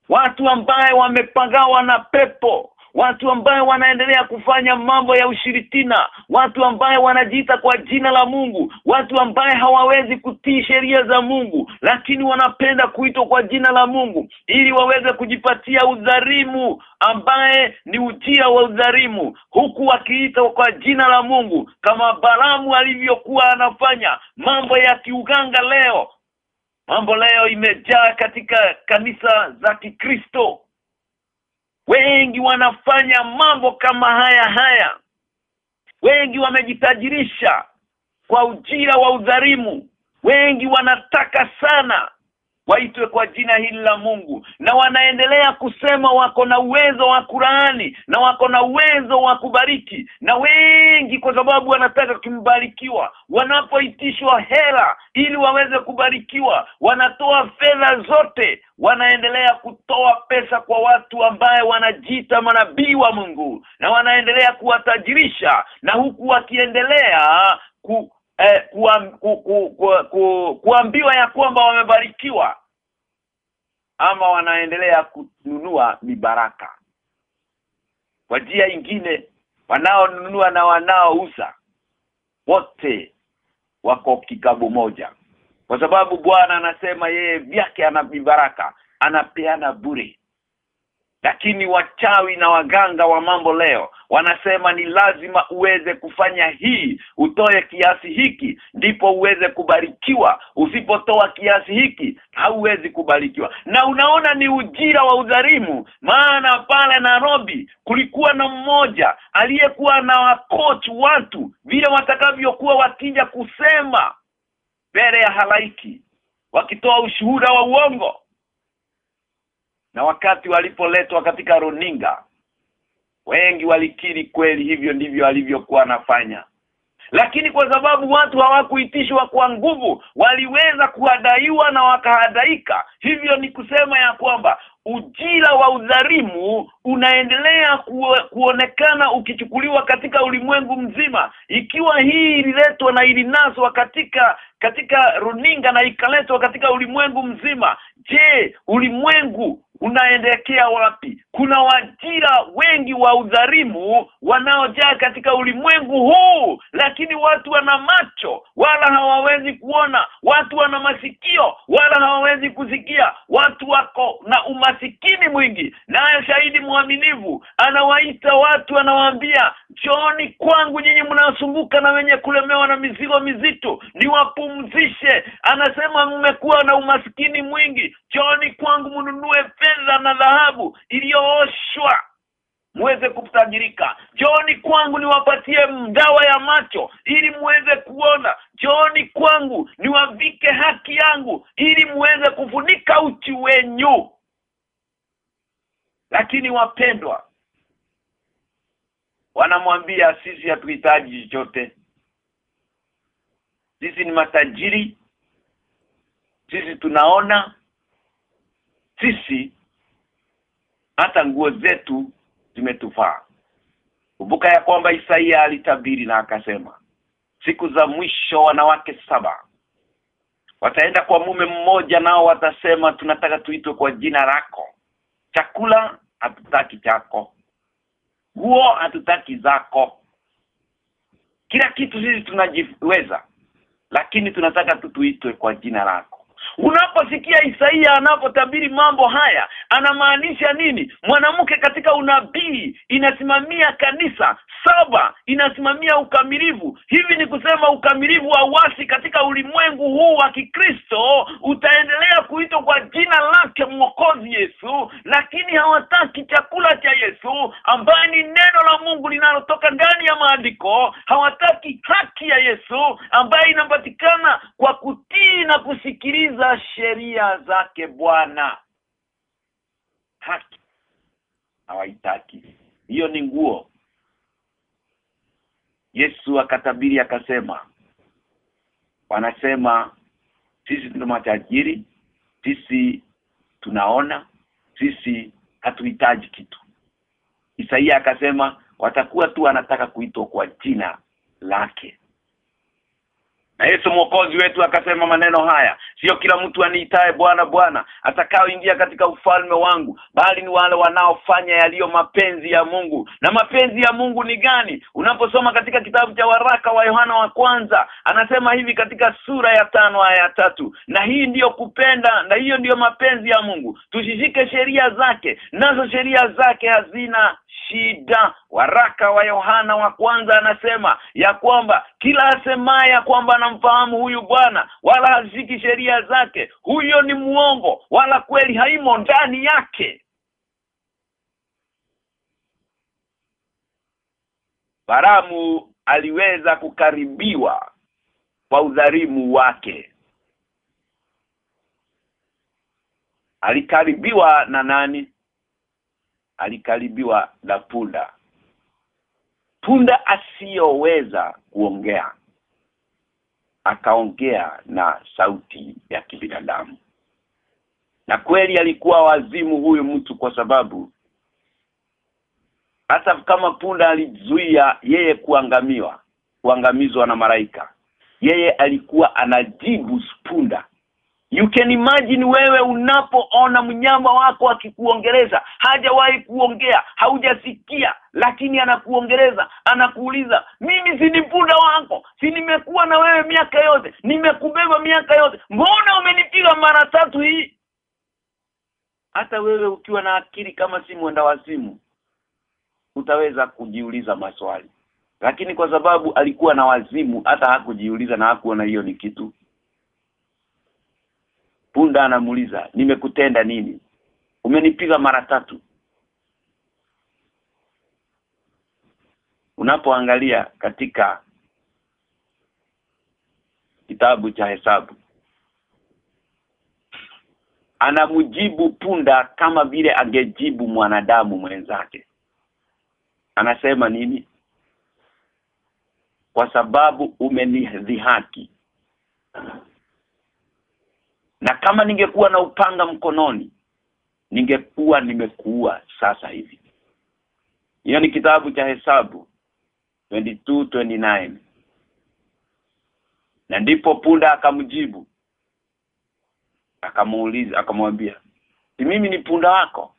Watu ambaye wamepagawa na pepo watu ambaye wanaendelea kufanya mambo ya ushiritina watu ambaye wanajiita kwa jina la Mungu watu ambaye hawawezi kutii sheria za Mungu lakini wanapenda kuitwa kwa jina la Mungu ili waweze kujipatia udharimu ambaye ni utia wa udharimu huku wakiita kwa jina la Mungu kama Balamu alivyokuwa anafanya mambo ya kiuganga leo. Mambo leo imejaa katika kanisa za Kikristo wengi wanafanya mambo kama haya haya. Wengi wamejitajirisha kwa ujira wa udharimu wengi wanataka sana waitwe kwa jina hili la Mungu. Na wanaendelea kusema wako na uwezo wa Qurani na wako na uwezo wa kubariki. Na wengi kwa sababu wanataka kumbarikiwa. Wanapoitishwa hela ili waweze kubarikiwa wanatoa fedha zote. Wanaendelea kutoa pesa kwa watu ambaye wanajita manabii wa Mungu. Na wanaendelea kuwatajirisha. Na huku wakiendelea ku eh, kuam, ku, ku, ku, ku, kuambiwa ya kwamba wamebarikiwa ama wanaendelea kununua mibaraka. Kwa njia ingine wanaonunua na wanaouza wote wako kikabu moja. Kwa sababu Bwana anasema yeye vyake ana mibaraka anapeana bure lakini wachawi na waganga wa mambo leo wanasema ni lazima uweze kufanya hii utoe kiasi hiki ndipo uweze kubarikiwa. Usipotoa kiasi hiki hauwezi kubarikiwa. Na unaona ni ujira wa udharimu maana pale Nairobi kulikuwa na mmoja aliyekuwa na wakochi watu vile watakavyokuwa wakija kusema mbele ya halaiki wakitoa ushuhuda wa uongo na wakati walipoletwa katika runinga wengi walikiri kweli hivyo ndivyo alivyokuwa anafanya. Lakini kwa sababu watu hawakuitishwa kwa nguvu waliweza kuhadaiwa na wakahadaika. Hivyo ni kusema ya kwamba ujira wa udharimu unaendelea kuo, kuonekana ukichukuliwa katika ulimwengu mzima. Ikiwa hii ililetwa na ilinaswa katika katika runinga na ikaletwa katika ulimwengu mzima je ulimwengu unaendekea wapi? Kuna wajira wengi wa udharimu wanaojaa katika ulimwengu huu lakini watu wana macho wala hawawezi kuona. Watu wana masikio wala hawawezi kusikia. Watu wako na umasikini mwingi. Naye shahidi mwaminivu anawaita watu anawaambia joni kwangu nyinyi mnasumbuka na wenye kulemewa na mizigo mizito niwapumzishe. Anasema mmekuwa na umasikini mwingi. Joni kwangu mnunue fedha na dhahabu iliyooshwa muweze kutajirika. Joni kwangu niwapatie dawa ya macho ili muweze kuona. Joni kwangu niwavike haki yangu ili muweze kufunika uchi wenyu. Lakini wapendwa wanamwambia sisi hatuhitaji chochote. Sisi ni matajiri. Sisi tunaona sisi hata nguo zetu zimetufaa. Kumbuka ya kwamba Isaia alitabiri na akasema siku za mwisho wanawake saba wataenda kwa mume mmoja nao watasema tunataka tuitwe kwa jina lako. Chakula hatutaki chako. Nguo hatutaki zako. Kila kitu sisi tunajiweza lakini tunataka tu tuitwe kwa jina lako Unaposikia Isaia anapotabiri mambo haya anamaanisha nini? Mwanamke katika unabii inasimamia kanisa, saba inasimamia ukamilivu. Hivi ni kusema ukamilivu wa wasi katika ulimwengu huu wa Kikristo utaendelea kuitwa kwa jina lake Mwokozi Yesu, lakini hawataki chakula cha Yesu ambaye ni neno la Mungu linalotoka ndani ya maandiko. Hawataki haki ya Yesu ambaye inapatikana kwa kutii na kusikiliza sheria zake Bwana. Haki hawaitaki. Hiyo ni nguo. Yesu akatabiri akasema wanasema sisi tuna matajiri, sisi tunaona, sisi hatuhitaji kitu. Isaia akasema watakuwa tu anataka kuitwa kwa jina lake na Yesu mwokozi wetu akasema maneno haya sio kila mtu aniitaye bwana bwana atakaoingia katika ufalme wangu bali ni wale wanaofanya yaliyo mapenzi ya Mungu. Na mapenzi ya Mungu ni gani? Unaposoma katika kitabu cha waraka wa Yohana wa kwanza anasema hivi katika sura ya tano aya ya tatu na hii ndiyo kupenda na hiyo ndiyo mapenzi ya Mungu. Tushishike sheria zake nazo sheria zake hazina shida. Waraka wa Yohana wa kwanza anasema ya kwamba kila asemaye kwamba anamfahamu huyu bwana wala haziki sheria zake huyo ni muongo wala kweli haimo ndani yake. Baramu aliweza kukaribiwa kwa udhalimu wake. Alikaribiwa na nani alikaribiwa na punda. Punda asiyoweza kuongea akaongea na sauti ya kibinadamu. Na kweli alikuwa wazimu huyu mtu kwa sababu hata kama punda alizuia yeye kuangamiwa kuangamizwa na maraika yeye alikuwa anajibu punda You can imagine wewe unapoona mnyama wako akikuongeleza. Hajawahi kuongea haujasikia lakini anakuongeleza anakuuliza mimi si ni punda wako? Si nimekuwa na wewe miaka yote? Nimekubeba miaka yote? Mbona umenipiga mara tatu hii? Hata wewe ukiwa na akili kama si mwenda wazimu utaweza kujiuliza maswali. Lakini kwa sababu alikuwa na wazimu hata hakujiuliza na hakuona hiyo ni kitu punda anamuuliza nimekutenda nini? Umenipiga mara tatu. Unapoangalia katika kitabu cha hesabu anamjibu punda kama vile angejibu mwanadamu mwenzake. Anasema nini? Kwa sababu umenidhihaki na kama ningekuwa na upanga mkononi ningekuwa nimekuua sasa hivi. Hiyo ni kitabu cha hesabu 22:29 na ndipo punda akamjibu akamuuliza akamwambia si mimi ni punda wako?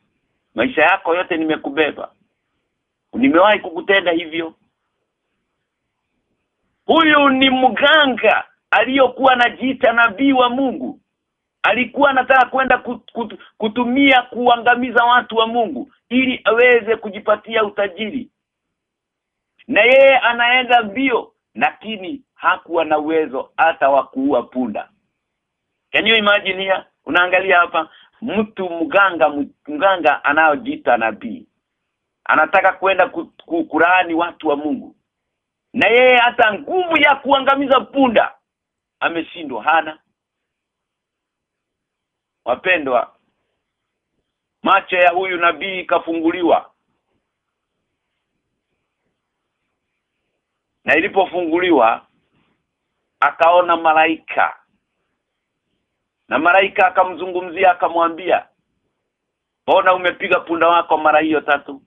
Maisha yako yote nimekubeba. Nimewahi kukutenda hivyo. Huyu ni mganga aliyokuwa anajiita nabii wa Mungu alikuwa anataka kwenda kut, kut, kutumia kuangamiza watu wa Mungu ili aweze kujipatia utajiri. Na yeye anaenda mbio lakini hakuwa na uwezo hata wa kuua punda. Can you imagine here? Unaangalia hapa mtu mganga mganga anaojiita nabii. Anataka kwenda kukurani watu wa Mungu. Na yeye hata nguvu ya kuangamiza punda ameshindwa hana wapendwa macho ya huyu nabii kafunguliwa na ilipofunguliwa akaona malaika. Na malaika akamzungumzia akamwambia bona umepiga punda wako mara hiyo tatu?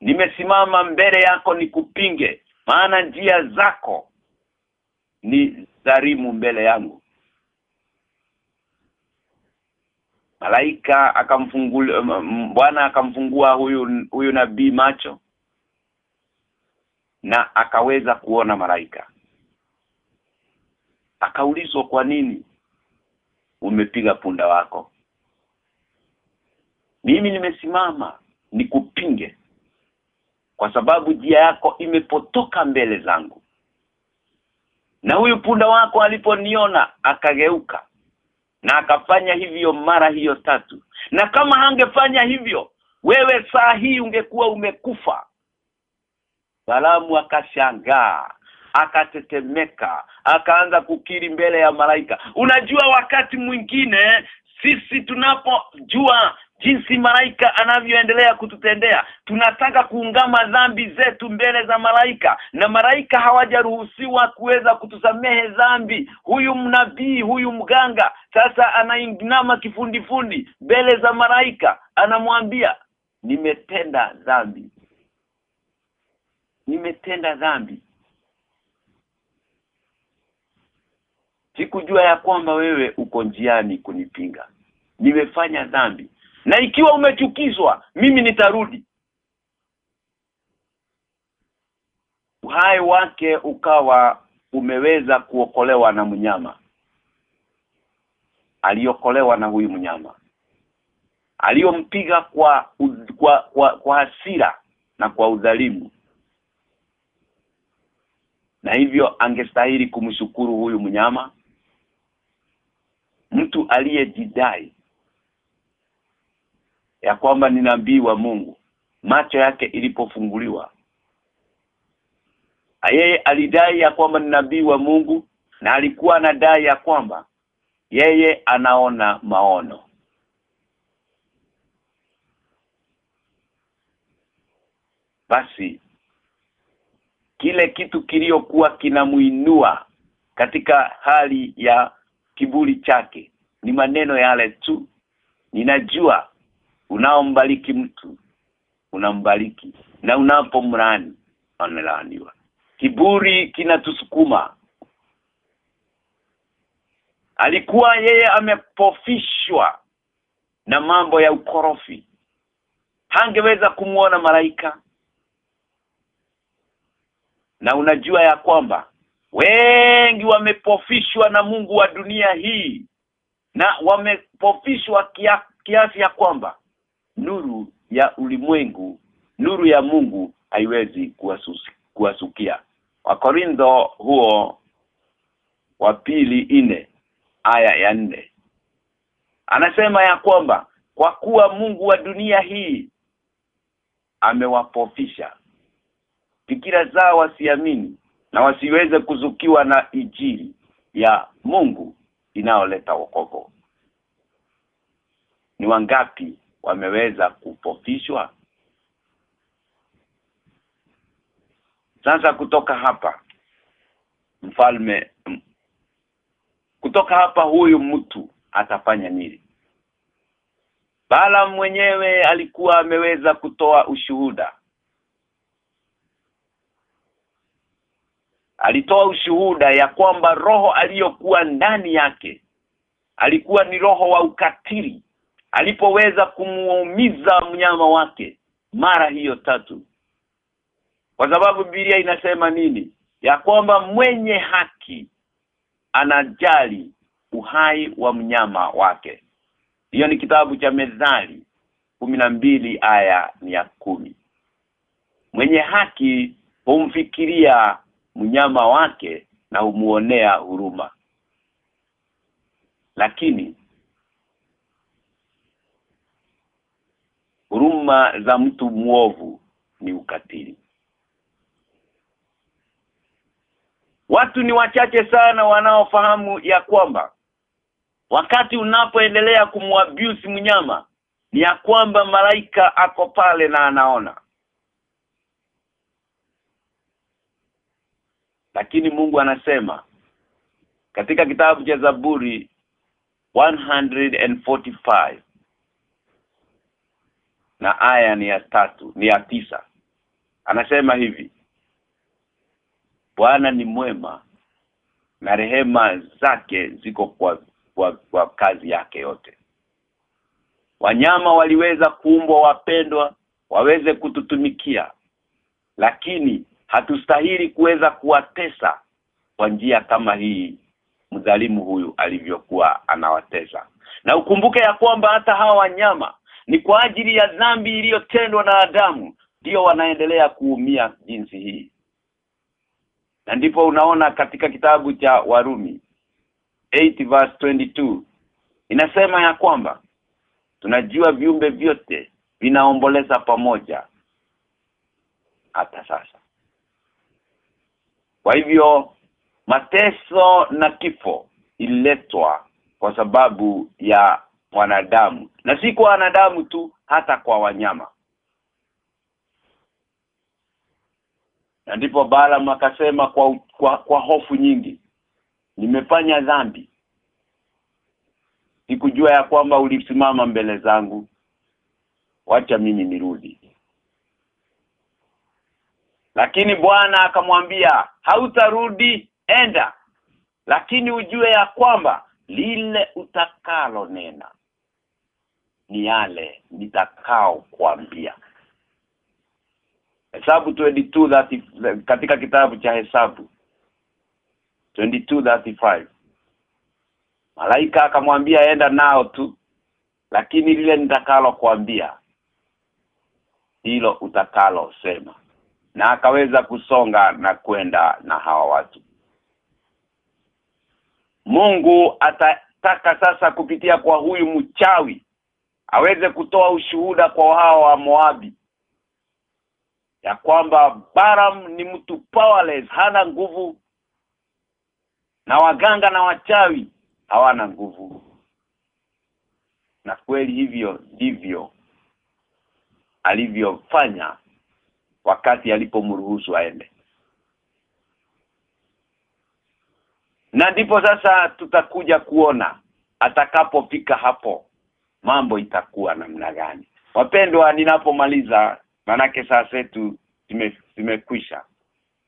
Nimesimama mbele yako nikupinge maana njia zako ni dharimu mbele yangu malaika akamfungua bwana akamfungua huyu huyu nabii macho na akaweza kuona malaika. Akaulizwa kwa nini umepiga punda wako? Mimi nimesimama nikupinge kwa sababu njia yako imepotoka mbele zangu. Na huyu punda wako aliponiona akageuka na akafanya hivyo mara hiyo tatu. Na kama hangefanya hivyo wewe saa hii ungekuwa umekufa. Salamu akashangaa akatetemeka akaanza kukiri mbele ya malaika. Unajua wakati mwingine sisi tunapojua jinsi malaika anavyoendelea kututendea. Tunataka kuungama dhambi zetu mbele za malaika. Na malaika hawajaruhusiwa kuweza kutusamehe dhambi. Huyu mnabii huyu mganga sasa anainama kifundifundi mbele za malaika. Anamwambia nimetenda dhambi. Nimetenda dhambi. Sikujua ya kwamba wewe uko njiani kunipinga. Nimefanya dhambi na ikiwa umechukizwa mimi nitarudi. Uhai wake ukawa umeweza kuokolewa na mnyama. Aliokolewa na huyu mnyama. Aliyompiga kwa, kwa kwa kwa hasira na kwa udhalimu. Na hivyo angestahili kumshukuru huyu mnyama. Mtu aliyejidai ya kwamba ni nabii wa Mungu macho yake ilipofunguliwa yeye alidai ya kwamba ni nabii wa Mungu na alikuwa anadai ya kwamba yeye anaona maono. Basi kile kitu kiliokuwa kinamuinua katika hali ya kiburi chake ni maneno yale tu. Ninajua unaombariki mtu unambariki. Na unapomrani anelaaniwa kiburi kinatusukuma. Alikuwa yeye amepofishwa na mambo ya ukorofi. Hangeweza kumuona malaika. Na unajua ya kwamba wengi wamepofishwa na Mungu wa dunia hii. Na wamepofishwa kiasi ya kwamba nuru ya ulimwengu nuru ya Mungu haiwezi kuwasusi- kuwasukia. Wakorintho huo wa pili ine aya ya nne. Anasema ya kwamba kwa kuwa Mungu wa dunia hii amewapofisha fikira zao wasiamini na wasiweze kuzukiwa na ijili ya Mungu inayoleta wokovu. Ni wangapi wameweza kupofishwa sasa kutoka hapa mfalme kutoka hapa huyu mtu atafanya nini? Balaam mwenyewe alikuwa ameweza kutoa ushuhuda. Alitoa ushuhuda ya kwamba roho aliyokuwa ndani yake alikuwa ni roho wa ukatili alipoweza kumuumiza mnyama wake mara hiyo tatu. Kwa sababu Biblia inasema nini? Ya kwamba mwenye haki anajali uhai wa mnyama wake. Hiyo ni kitabu cha mezali mbili aya ni ya kumi. Mwenye haki humfikiria mnyama wake na humuonea huruma. Lakini huruma za mtu mwovu ni ukatili. Watu ni wachache sana wanaofahamu ya kwamba wakati unapoendelea kumwabuse mnyama ni ya kwamba malaika ako pale na anaona. Lakini Mungu anasema katika kitabu cha Zaburi 145 na aya ni ya tatu ni ya tisa. Anasema hivi Bwana ni mwema na rehema zake ziko kwa, kwa, kwa kazi yake yote. Wanyama waliweza kuumbwa wapendwa waweze kututumikia lakini hatustahili kuweza kuwatesa kwa njia kama hii mdhalimu huyu alivyokuwa anawatesa. Na ukumbuke ya kwamba hata hawa wanyama ni kwa ajili ya dhambi iliyotendwa na Adamu ndio wanaendelea kuumia jinsi hii. Na ndipo unaona katika kitabu cha Warumi 8 verse 22 inasema ya kwamba tunajua viumbe vyote vinaomboleza pamoja hata sasa. Kwa hivyo mateso na kifo ililetwa kwa sababu ya wanadamu na si kwa wanadamu tu hata kwa wanyama. Na ndipo Balaam akasema kwa, kwa kwa hofu nyingi nimefanya dhambi. Sikujua ya kwamba ulisimama mbele zangu. Wacha mimi nirudi. Lakini Bwana akamwambia hautarudi enda. Lakini ujue ya kwamba lile utakalo nena ni yale nitakao kuambia. Hesabu 22 katika kitabu cha Hesabu 22:35 Malaika akamwambia enda nao tu lakini lile nitakalo kuambia hilo utakalo sema na akaweza kusonga na kwenda na hawa watu. Mungu atataka sasa kupitia kwa huyu mchawi aweze kutoa ushuhuda kwa hao wa Moabi ya kwamba Baram ni mtu powerless hana nguvu na waganga na wachawi hawana nguvu. Na kweli hivyo ndivyo alivyofanya wakati alipomruhusu aende. Na ndipo sasa tutakuja kuona atakapofika hapo mambo itakuwa namna gani? Wapendwa ninapomaliza manake saa zetu zimekwisha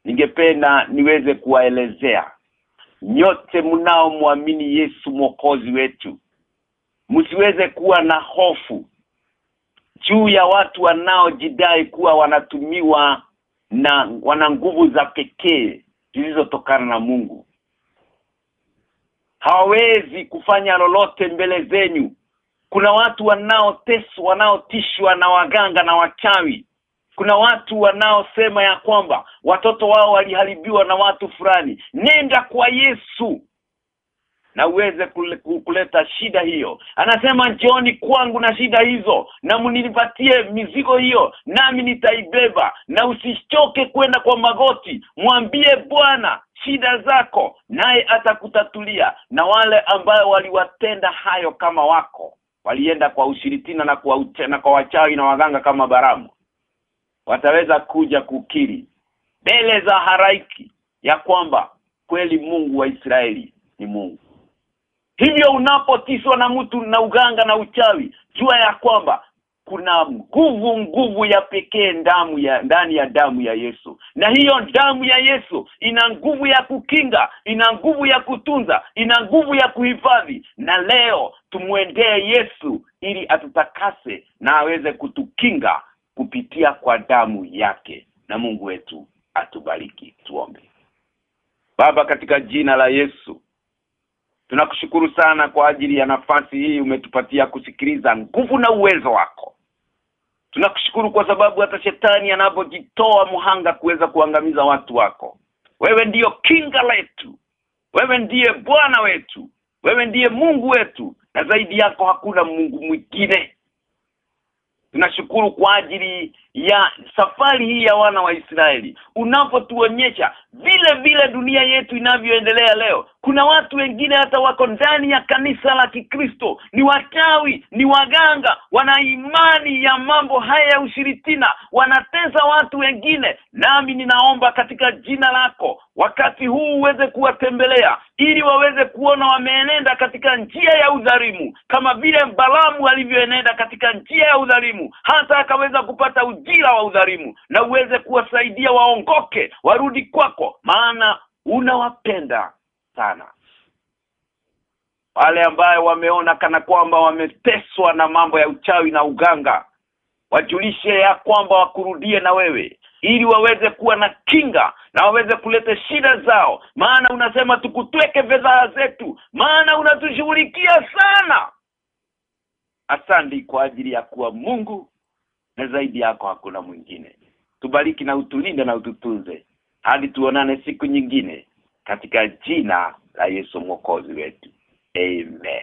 ningependa niweze kuwaelezea nyote mnaomwamini Yesu mwokozi wetu. Msiweze kuwa na hofu juu ya watu wanaojidai kuwa wanatumiwa na wana nguvu za pekee zilizotokana na Mungu. Hawawezi kufanya lolote mbele zenyu kuna watu wanaoteswa wanaotishwa na waganga na wachawi. Kuna watu wanaosema ya kwamba watoto wao waliharibiwa na watu fulani. Nenda kwa Yesu na uweze kule, kuleta shida hiyo. Anasema njoni kwangu na shida hizo na mnipatie mizigo hiyo nami nitaibeba na usichoke kwenda kwa magoti. Mwambie Bwana shida zako naye atakutatulia na wale ambao waliwatenda hayo kama wako walienda kwa ushiritina na kwa uche, na kwa wachawi na waganga kama baramu. Wataweza kuja kukiri mbele za haraiki ya kwamba kweli Mungu wa Israeli ni Mungu. Hivyo unapotiswa na mtu na uganga na uchawi jua ya kwamba kuna nguvu nguvu ya pekee ndamu ya ndani ya damu ya Yesu. Na hiyo damu ya Yesu ina nguvu ya kukinga ina nguvu ya kutunza ina nguvu ya kuhifadhi. Na leo tumwendee Yesu ili atutakase na aweze kutukinga kupitia kwa damu yake. Na Mungu wetu atubariki. Tuombe. Baba katika jina la Yesu Tunakushukuru sana kwa ajili ya nafasi hii umetupatia kusikiliza nguvu na uwezo wako. Tunakushukuru kwa sababu hata shetani anapojitoa muhanga kuweza kuangamiza watu wako. Wewe ndiyo kinga letu. Wewe ndiye Bwana wetu. Wewe ndiye Mungu wetu na zaidi yako hakuna Mungu mwingine. Tunashukuru kwa ajili ya safari hii ya wana wa Israeli. Unapotuonyesha vile vile dunia yetu inavyoendelea leo. Kuna watu wengine hata wako ndani ya kanisa la Kikristo, ni watawi ni waganga, wana imani ya mambo haya ya ushiritina, wanateza watu wengine. Nami ninaomba katika jina lako wakati huu uweze kuwatembelea ili waweze kuona wameenenda katika njia ya udhalimu kama vile Balamu alivyoenenda katika njia ya udhalimu hata akaweza kupata ujira wa udhalimu na uweze kuwasaidia waongoke warudi kwako. Maana unawapenda sana. Wale ambaye wameona kana kwamba wameteswa na mambo ya uchawi na uganga wajulishe ya kwamba wakurudie na wewe ili waweze kuwa na kinga na waweze kuleta shida zao. Maana unasema tukutweke fedhaa zetu. Maana unatushughulikia sana. Asandi kwa ajili ya kuwa Mungu na zaidi yako hakuna mwingine. Tubariki na utulinde na ututunze hadi tuonane siku nyingine katika jina la Yesu mwokozi wetu. Amen